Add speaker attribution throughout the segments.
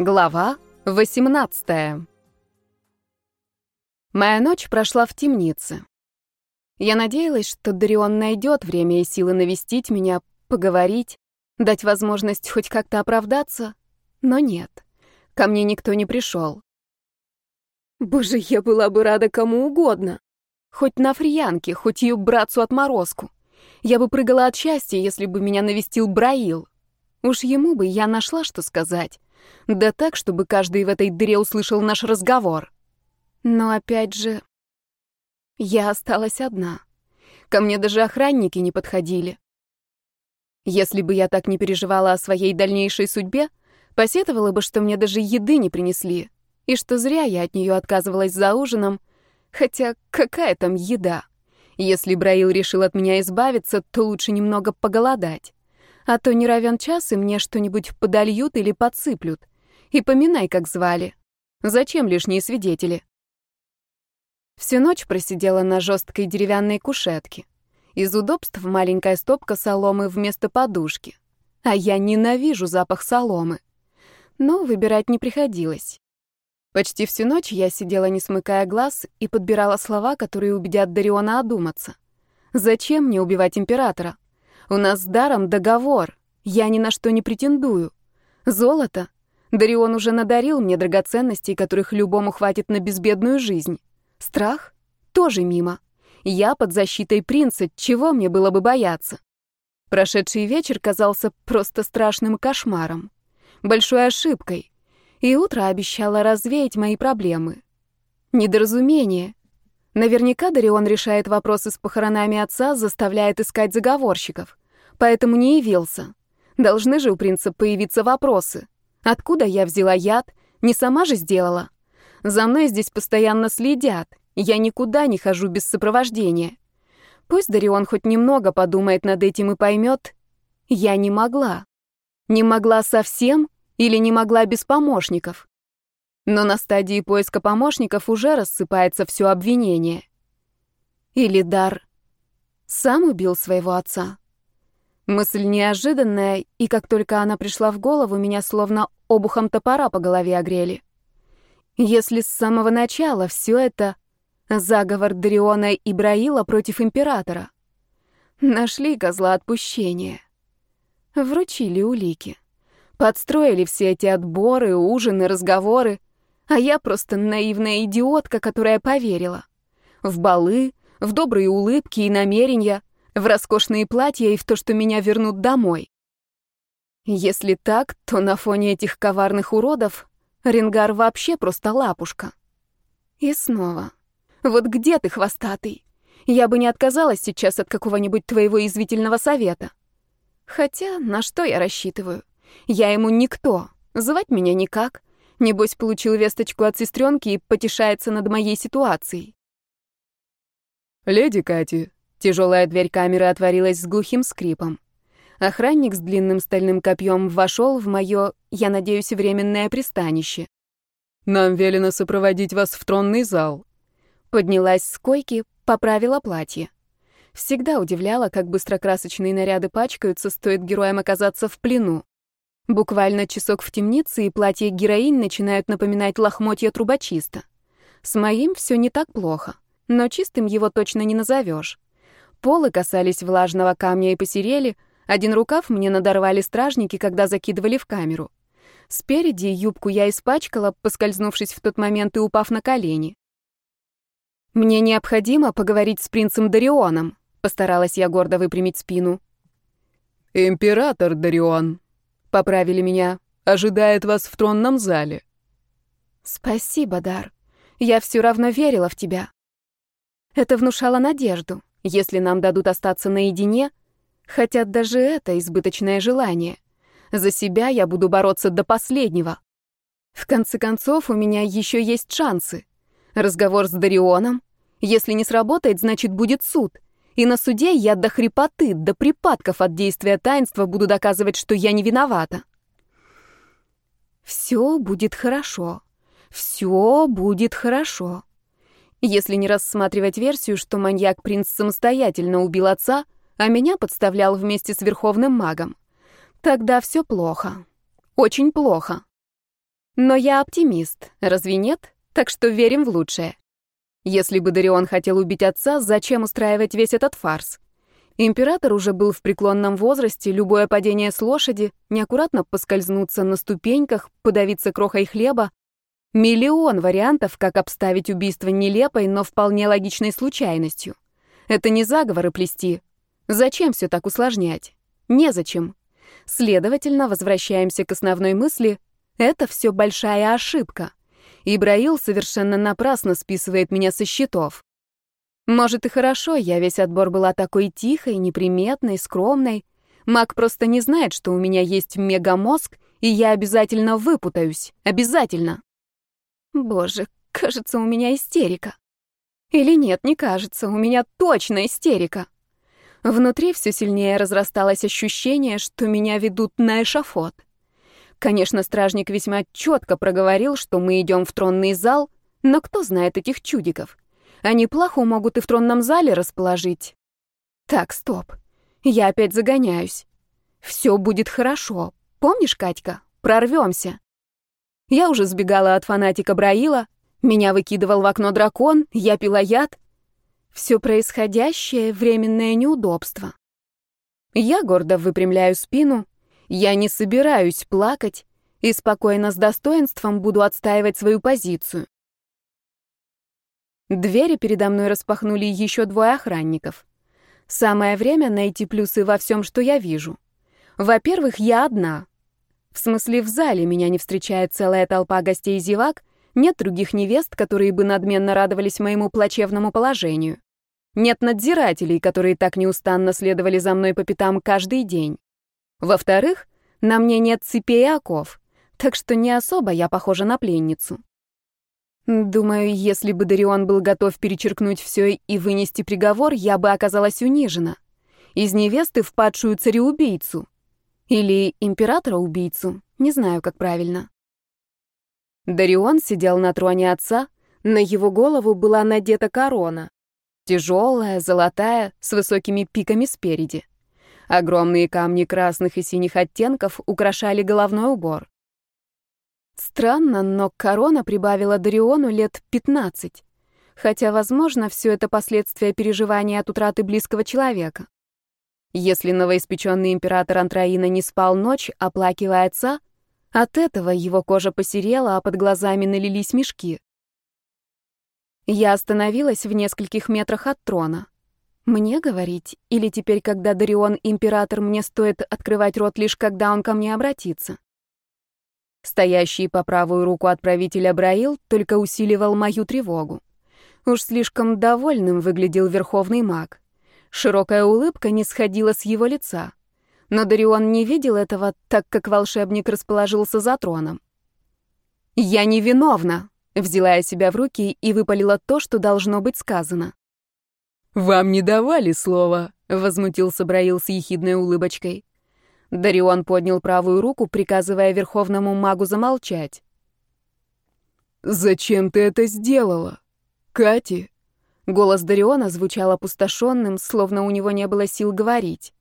Speaker 1: Глава 18 Моя ночь прошла в темнице. Я надеялась, что Дарион найдет время и силы навестить меня, поговорить, дать возможность хоть как-то оправдаться, но нет. Ко мне никто не пришел. Боже, я была бы рада кому угодно. Хоть на фриянке, хоть ее братцу-отморозку. Я бы прыгала от счастья, если бы меня навестил Браил. Уж ему бы я нашла, что сказать. Да так, чтобы каждый в этой дыре услышал наш разговор. Но опять же, я осталась одна. Ко мне даже охранники не подходили. Если бы я так не переживала о своей дальнейшей судьбе, посетовала бы, что мне даже еды не принесли, и что зря я от нее отказывалась за ужином, хотя какая там еда? Если Браил решил от меня избавиться, то лучше немного поголодать. А то не равен час, и мне что-нибудь подольют или подсыплют. И поминай, как звали. Зачем лишние свидетели? Всю ночь просидела на жесткой деревянной кушетке. Из удобств маленькая стопка соломы вместо подушки. А я ненавижу запах соломы. Но выбирать не приходилось. Почти всю ночь я сидела, не смыкая глаз, и подбирала слова, которые убедят Дариона одуматься. Зачем мне убивать императора? У нас с даром договор. Я ни на что не претендую. Золото? Дарион уже надарил мне драгоценностей, которых любому хватит на безбедную жизнь. Страх? Тоже мимо. Я под защитой принца, чего мне было бы бояться? Прошедший вечер казался просто страшным кошмаром. Большой ошибкой и утро обещало развеять мои проблемы. Недоразумение. Наверняка Дарион решает вопросы с похоронами отца, заставляет искать заговорщиков. Поэтому не явился. Должны же у принца появиться вопросы. Откуда я взяла яд? Не сама же сделала. За мной здесь постоянно следят. Я никуда не хожу без сопровождения. Пусть Дарион хоть немного подумает над этим и поймет. Я не могла. Не могла совсем или не могла без помощников. Но на стадии поиска помощников уже рассыпается все обвинение. Или Дар сам убил своего отца. Мысль неожиданная, и как только она пришла в голову, меня словно обухом топора по голове огрели. Если с самого начала все это заговор Дариона и Браила против императора. Нашли козла отпущения. Вручили улики. Подстроили все эти отборы, ужины, разговоры. А я просто наивная идиотка, которая поверила. В балы, в добрые улыбки и намерения, в роскошные платья и в то, что меня вернут домой. Если так, то на фоне этих коварных уродов Ренгар вообще просто лапушка. И снова. Вот где ты, хвостатый? Я бы не отказалась сейчас от какого-нибудь твоего извительного совета. Хотя на что я рассчитываю? Я ему никто, звать меня никак. Небось, получил весточку от сестренки и потешается над моей ситуацией.
Speaker 2: «Леди Кати», — тяжелая дверь камеры отворилась с глухим скрипом. Охранник с длинным стальным копьем вошел в мое, я надеюсь, временное пристанище. «Нам велено сопроводить вас в тронный зал». Поднялась с койки, поправила платье. Всегда удивляла, как быстро красочные наряды пачкаются, стоит героям оказаться в плену. Буквально часок в темнице, и платье героинь начинают напоминать лохмотья трубочиста. С моим все не так плохо, но чистым его точно не назовешь. Полы касались влажного камня и посерели, один рукав мне надорвали стражники, когда закидывали в камеру. Спереди юбку я испачкала, поскользнувшись в тот момент и упав на колени. «Мне необходимо поговорить с принцем Дарионом», — постаралась я гордо выпрямить спину. «Император Дарион», поправили меня, ожидает вас в тронном зале.
Speaker 1: Спасибо, Дар. Я все равно верила в тебя. Это внушало надежду. Если нам дадут остаться наедине, хотя даже это избыточное желание. За себя я буду бороться до последнего. В конце концов, у меня еще есть шансы. Разговор с Дарионом. Если не сработает, значит, будет суд. И на суде я до хрипоты, до припадков от действия таинства буду доказывать, что я не виновата. Все будет хорошо. Все будет хорошо. Если не рассматривать версию, что маньяк-принц самостоятельно убил отца, а меня подставлял вместе с верховным магом, тогда все плохо. Очень плохо. Но я оптимист, разве нет? Так что верим в лучшее. Если бы Дарион хотел убить отца, зачем устраивать весь этот фарс? Император уже был в преклонном возрасте, любое падение с лошади, неаккуратно поскользнуться на ступеньках, подавиться крохой хлеба. Миллион вариантов, как обставить убийство нелепой, но вполне логичной случайностью. Это не заговоры плести. Зачем все так усложнять? Незачем. Следовательно, возвращаемся к основной мысли. Это все большая ошибка. Ибраил совершенно напрасно списывает меня со счетов. Может, и хорошо, я весь отбор была такой тихой, неприметной, скромной. Маг просто не знает, что у меня есть мегамозг, и я обязательно выпутаюсь. Обязательно. Боже, кажется, у меня истерика. Или нет, не кажется, у меня точно истерика. Внутри все сильнее разрасталось ощущение, что меня ведут на эшафот. Конечно, стражник весьма четко проговорил, что мы идем в тронный зал, но кто знает этих чудиков? Они плохо могут и в тронном зале расположить. Так, стоп. Я опять загоняюсь. Все будет хорошо. Помнишь, Катька? Прорвемся. Я уже сбегала от фанатика Браила, меня выкидывал в окно дракон, я пила яд. Все происходящее — временное неудобство. Я гордо выпрямляю спину, я не собираюсь плакать и спокойно с достоинством буду отстаивать свою позицию. Двери передо мной распахнули еще двое охранников. Самое время найти плюсы во всем, что я вижу. Во-первых, я одна. В смысле, в зале меня не встречает целая толпа гостей зевак, нет других невест, которые бы надменно радовались моему плачевному положению. Нет надзирателей, которые так неустанно следовали за мной по пятам каждый день. Во-вторых, на мне нет цепей и оков, так что не особо я похожа на пленницу. Думаю, если бы Дарион был готов перечеркнуть все и вынести приговор, я бы оказалась унижена. Из невесты в падшую цареубийцу. Или императора-убийцу, не знаю, как правильно. Дарион сидел на троне отца, на его голову была надета корона. Тяжелая, золотая, с высокими пиками спереди. Огромные камни красных и синих оттенков украшали головной убор. Странно, но корона прибавила Дариону лет 15. Хотя, возможно, все это последствия переживания от утраты близкого человека. Если новоиспеченный император Антраина не спал ночь, оплакивая отца, от этого его кожа посерела, а под глазами налились мешки. Я остановилась в нескольких метрах от трона. Мне говорить? Или теперь, когда Дарион император, мне стоит открывать рот лишь когда он ко мне обратится? Стоящий по правую руку отправителя Браил только усиливал мою тревогу. Уж слишком довольным выглядел верховный маг. Широкая улыбка не сходила с его лица. Но Дарион не видел этого, так как волшебник расположился за троном. «Я невиновна!» — взяла я себя в руки и выпалила то, что должно быть сказано.
Speaker 2: «Вам не давали слова», — возмутился Браил с ехидной улыбочкой.
Speaker 1: Дарион поднял правую руку, приказывая верховному магу замолчать.
Speaker 2: «Зачем ты это сделала? Кати?»
Speaker 1: Голос Дариона звучал опустошенным, словно у него не было сил говорить.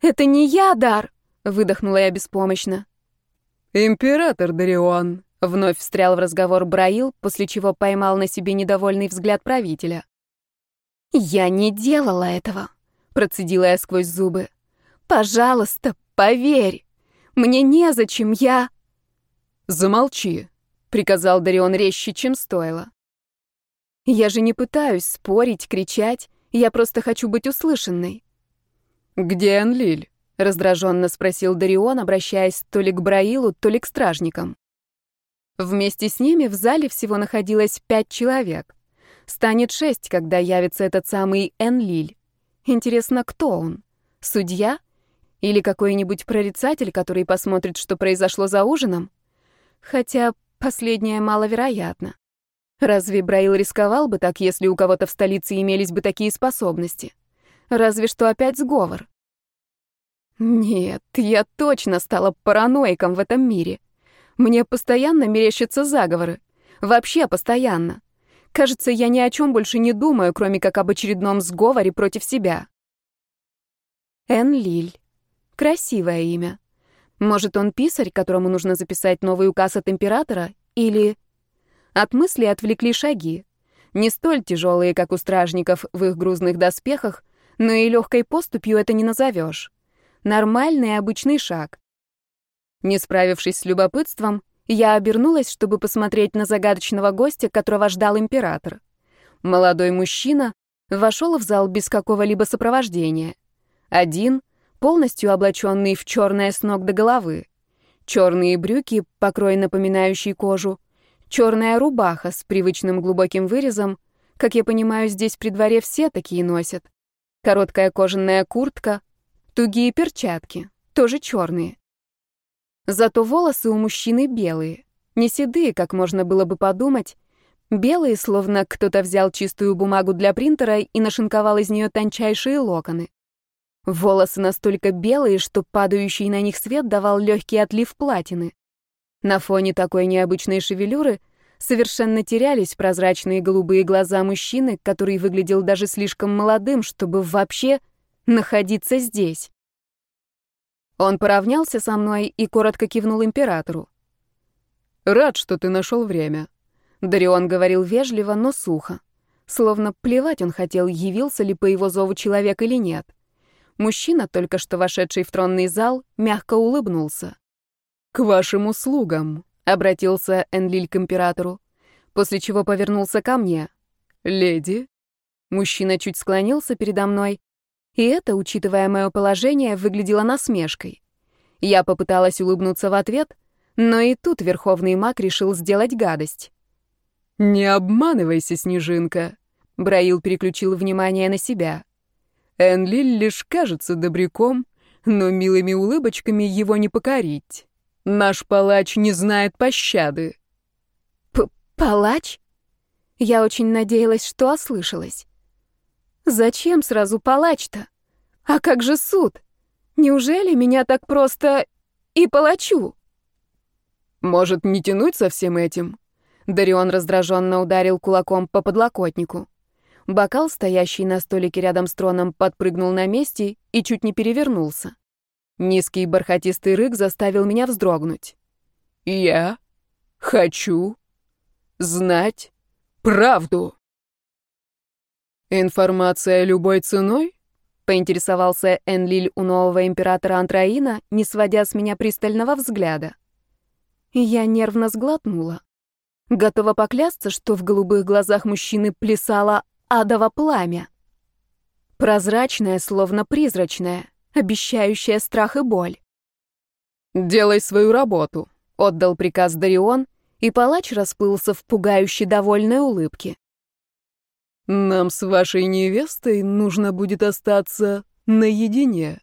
Speaker 1: «Это не я, Дар!» — выдохнула я беспомощно.
Speaker 2: «Император Дарион», —
Speaker 1: вновь встрял в разговор Браил, после чего поймал на себе недовольный взгляд правителя. «Я не делала этого», — процедила я сквозь зубы. Пожалуйста, поверь. Мне незачем, я...»
Speaker 2: «Замолчи», — приказал Дарион резче, чем стоило.
Speaker 1: «Я же не пытаюсь спорить, кричать. Я просто хочу быть услышанной».
Speaker 2: «Где Энлиль?» — раздраженно спросил Дарион, обращаясь то ли к Браилу, то ли к стражникам.
Speaker 1: Вместе с ними в зале всего находилось пять человек. Станет шесть, когда явится этот самый Энлиль. Интересно, кто он? Судья? Или какой-нибудь прорицатель, который посмотрит, что произошло за ужином? Хотя последнее маловероятно. Разве Браил рисковал бы так, если у кого-то в столице имелись бы такие способности? Разве что опять сговор. Нет, я точно стала параноиком в этом мире. Мне постоянно мерещатся заговоры. Вообще постоянно. Кажется, я ни о чем больше не думаю, кроме как об очередном сговоре против себя. Энлиль. Красивое имя. Может, он писарь, которому нужно записать новый указ от императора? Или... От мысли отвлекли шаги. Не столь тяжелые, как у стражников в их грузных доспехах, но и легкой поступью это не назовешь. Нормальный обычный шаг. Не справившись с любопытством, я обернулась, чтобы посмотреть на загадочного гостя, которого ждал император. Молодой мужчина вошел в зал без какого-либо сопровождения. Один, полностью облаченный в черное с ног до головы. Черные брюки, покрой напоминающий кожу, черная рубаха с привычным глубоким вырезом, как я понимаю, здесь при дворе все такие носят. Короткая кожаная куртка, тугие перчатки, тоже черные. Зато волосы у мужчины белые, не седые, как можно было бы подумать, белые, словно кто-то взял чистую бумагу для принтера и нашинковал из нее тончайшие локоны. Волосы настолько белые, что падающий на них свет давал легкий отлив платины. На фоне такой необычной шевелюры совершенно терялись прозрачные голубые глаза мужчины, который выглядел даже слишком молодым, чтобы вообще находиться здесь. Он поравнялся со мной и коротко кивнул императору.
Speaker 2: «Рад, что ты нашел время».
Speaker 1: Дарион говорил вежливо, но сухо. Словно плевать он хотел, явился ли по его зову человек или нет. Мужчина, только что вошедший в тронный зал, мягко улыбнулся.
Speaker 2: «К вашим услугам», — обратился Энлиль к императору, после чего повернулся ко мне. «Леди?»
Speaker 1: Мужчина чуть склонился передо мной, и это, учитывая мое положение, выглядело насмешкой. Я попыталась улыбнуться в ответ, но и тут верховный маг решил сделать гадость.
Speaker 2: «Не обманывайся, Снежинка», — Браил переключил внимание на себя. Энлиль лишь кажется добряком, но милыми улыбочками его не покорить. Наш палач не знает пощады.
Speaker 1: П «Палач?» Я очень надеялась, что ослышалась. Зачем сразу палач-то? А как же суд? Неужели меня так просто и палачу?
Speaker 2: Может, не тянуть со всем этим? Дарион раздраженно ударил кулаком по подлокотнику. Бокал, стоящий на столике рядом с троном, подпрыгнул на месте и чуть не перевернулся. Низкий бархатистый рык заставил меня вздрогнуть. «Я хочу знать правду». «Информация любой ценой?» — поинтересовался Энлиль у нового императора Антраина, не сводя с меня пристального взгляда.
Speaker 1: Я нервно сглотнула. Готова поклясться, что в голубых глазах мужчины плясало адово пламя. Прозрачное, словно призрачное, обещающее страх и боль.
Speaker 2: «Делай свою работу», — отдал приказ Дарион,
Speaker 1: и палач расплылся в пугающе довольной улыбке.
Speaker 2: Нам с вашей невестой нужно будет остаться наедине.